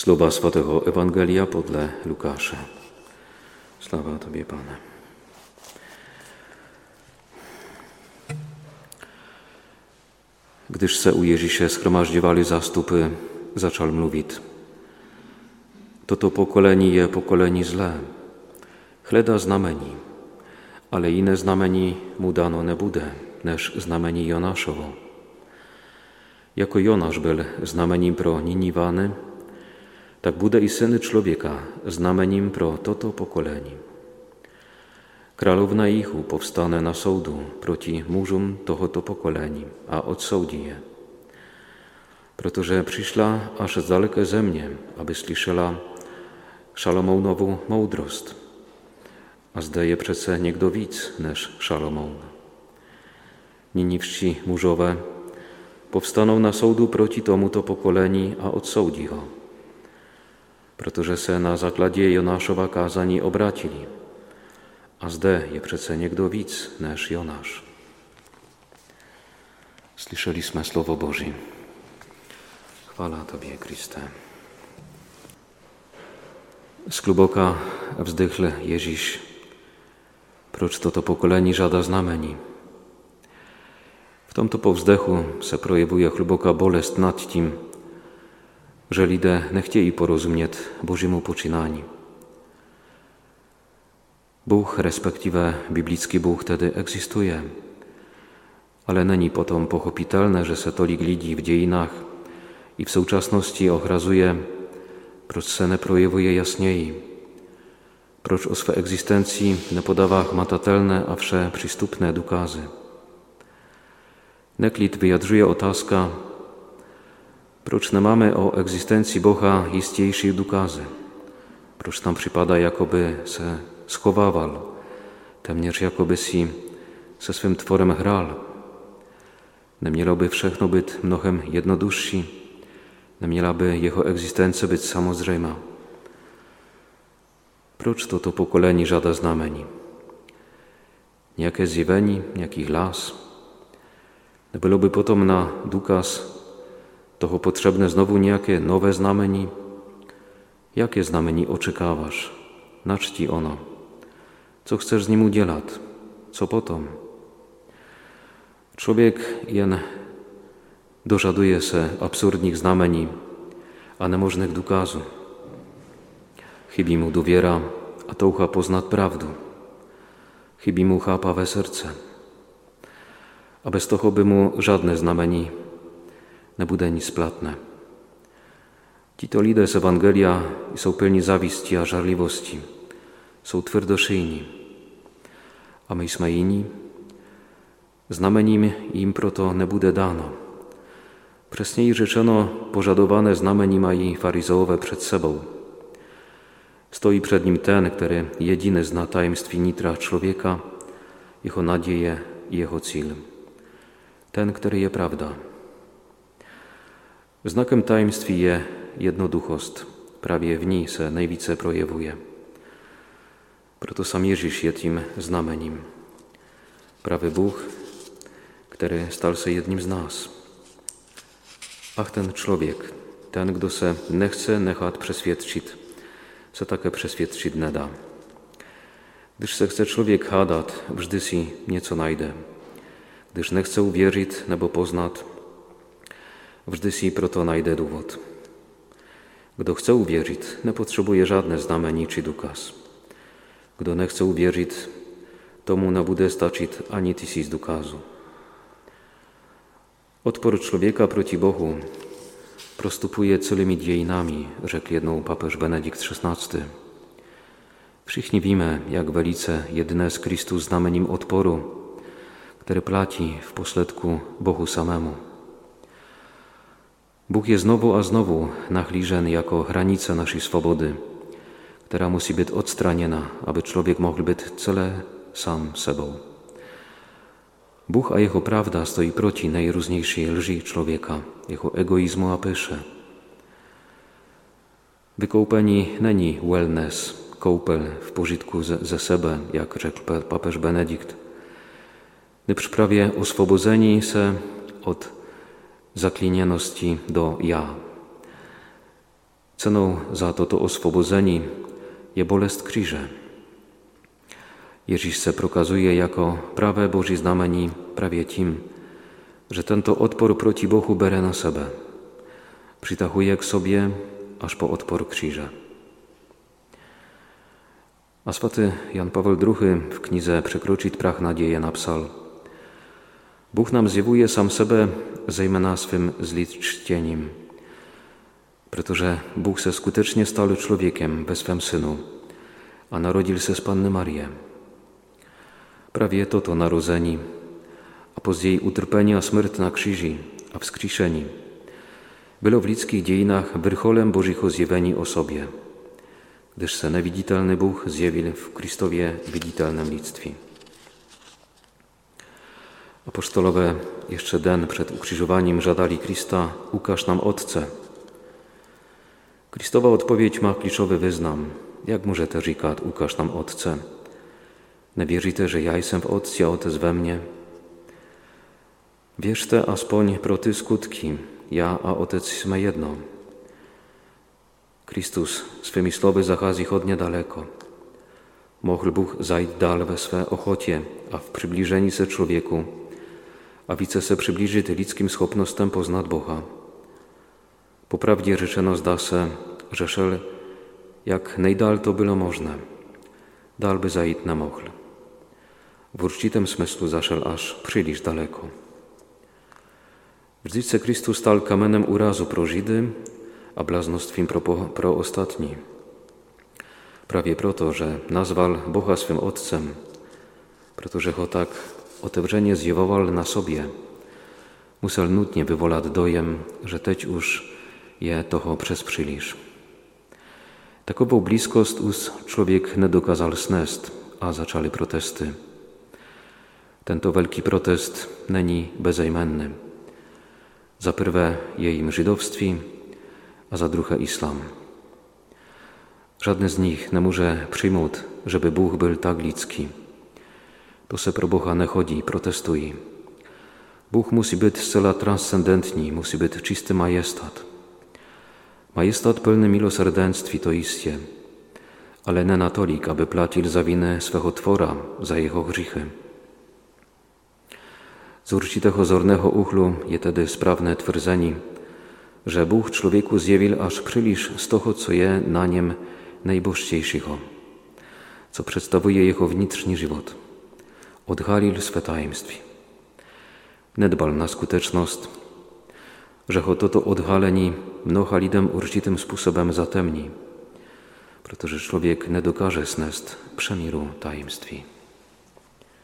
Słowa Świętego Ewangelia podle Lukasza. Sława Tobie, Panie. Gdyż se u Ježíše schromažďovali zástupy, začal mluvit. Toto pokolení je pokolení zlé. Chleda znamení, ale jiné znamení mu dano nebude, než znamení Jonaszowo. Jako Jonasz był znamením pro Niniwany, tak bude i Syn Człowieka znamením pro toto pokolení. Králowna Ichu powstane na soudu proti mužům tohoto pokolení a odsoudí je. Protože přišla až z daleké země, aby slyšela Šalomounovu moudrost. A zde je přece někdo víc než Šalomoun. Niniwści murzowe powstaną na soudu proti tomuto pokolení a odsoudí ho. Protože se na základě Jonášova kázání obratili. A zde je přece někdo víc než Jonáš. Slyšeli Słowo Bożí. Chwala Tobie, Kriste. Skluboka wzdychl Ježíš, proč toto pokolení żada znamení. W tomto povzdechu se projevuje hluboká bolest nad tím, že lidé nechtějí porozumět Božímu počínání. Bůh, respektive biblický Bůh tedy existuje, ale není potom pochopitelné, že se tolik lidí v dějinách i v současnosti ohrazuje, proč se neprojevuje jasněji, proč o své existenci nepodává hmatatelné a vše přístupné důkazy. Neklid wyjadrzuje otázka, proč nemáme o existencji Boha jistější důkazy? Proč nam przypada, jakoby se schowawał, temnież jakoby si se swym tworem hral? Nie miałoby wszechno być mnohem jednodušší, nie miałaby jego egzystencja być samozřejmá. Proč toto pokolení żada znamení? Niejakie zjevení, nejaký hlas, Byłoby potom na dukaz toho potrzebne znowu niejakie nowe znamení. Jakie znamení oczekawasz? Na ono. Co chcesz z nim udzielać? Co potom? Człowiek jen dożaduje se absurdnych znamení a nemożnych dukazu. Chybi mu dowiera, a toucha poznat prawdu. Chybi mu chápavé serce a bez toho by mu żadne znamení nebude nic platne. Tito lidé z Ewangelia są pełni zawiści a żarliwości, są twardoszyjni, a my jsme inni. Znamením im proto nebude dano. Presniej rzeczono pożadowane znamení mají faryzeowe przed sobą. Stoi przed nim ten, który jedyny zna tajemstwie nitra człowieka, jego nadzieję i jego cel ten, który je prawda. Znakiem tajemství je jednoduchost. Prawie w niej se najwice projewuje. Proto sam Ježíš je tím znamením. Prawy Bóg, który stal się jednym z nas. Ach, ten człowiek, ten, kto se nechce nechat přesvědčit, se také přesvědčit nedá. Gdyż se chce człowiek hadat, vždy si nieco najde gdyż nie chcę uwierzyć nebo poznat, wżdy si proto najdę dowód. Kto chce uwierzyć, nie potrzebuje żadne znamení czy dukaz. Kto nie chce uwierzyć, tomu nie bude stačić ani tysiąc dukazu. Odpor człowieka proti Bohu prostupuje całymi dziejnami, rzekł jedną papież Benedykt XVI. Všichni víme, jak velice jedné z Kristus znamením odporu który placi w posledku Bohu samemu. Bóg jest znowu a znowu nachliżen jako granica naszej swobody, która musi być odstraniona, aby człowiek mógł być cele sam sobą. Bóg a Jego prawda stoi proti najróżniejszej lży człowieka, jego egoizmu a pysze. Wykoupeni není wellness, koupel w pożytku ze, ze sebe, jak rzekł papież Benedykt, lecz prawie oswobodzeni se od zaklinianości do ja. Ceną za toto oswobodzení je bolest kříže. Ježíš se prokazuje jako pravé Boží znamení právě tím, że tento odpor proti Bohu bere na sebe. Przytahuje k sobie aż po odpor krzyża. A swaty Jan Paweł II w knize Przekroczyć prach nadzieję napisał Bóg nam zjawuje sam sebe zejména swym zliczcieniem, protože Bóg se skutecznie stał człowiekiem we swym Synu, a narodził se z Panny Marię. Prawie to to narodzeni, a později utrpenie a smrt na krzyży, a wskrzeszeni, było w ludzkich dziejinach wyrcholem Bożego zjawieni o sobie, gdyż se neviditelny Bóg zjawił w Chrystowie widzialnym lidstwie. Apostolowe jeszcze den przed ukrzyżowaniem żadali Krista, ukaż nam Otce. Kristowa odpowiedź ma kliszowy wyznam. Jak może też říkat, ukaż nam Otce? Nie wierzycie, że ja jestem w Otcu, a Otec we mnie? Wierzte aspoň pro ty skutki, ja a Otec jsme jedno. Chrystus swymi słowy zachází hodně daleko. Mohl Bóg zajść dal we swe ochocie, a w przybliżeniu se człowieku, a wice se przybliżyć ludzkim schopnostem poznat Boha. Poprawdzie życzeno zda se, że szel jak najdal to było możne, dal by zajít nemohl. W určitém smyslu zaszel aż przylisz daleko. Se Kristus stal kamenem urazu pro a bláznostwím pro, pro ostatní. Prawie proto, że nazwał Boha swym Otcem, protože ho tak zjevoval na sobie, musel nutnie wywolat dojem, że teď już je toho przez przylisz. Takową bliskost us człowiek nie dokazał snest, a zaczęli protesty. Tento wielki protest není bezejmenny. Za prvé je jim żydowství a za druhé islam. Żadne z nich nie może przyjmout, żeby Bóg był tak ludzki. To se pro Boha nechodí, protestuje. Bóg musi być zcela transcendentní, musi być czysty majestat. Majestat pełny milosrdenství to istie, ale nie natolik, aby platil za winę swego Twora, za jego grzechy. Z určitého zorného uhlu je tedy správné tvrzení, że Bóg człowieku zjawił aż przylisz z toho, co je na niem najbożniejszego, co przedstawuje jego wnętrzny żywot. Odhalił swe tajemstwie. Nedbal na skuteczność, że ho toto odhalení mnoha lidem určitým sposobem zatemní, protože člověk nedokáže snést přemíru tajemství.